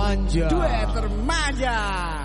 Manja Duet Remaja.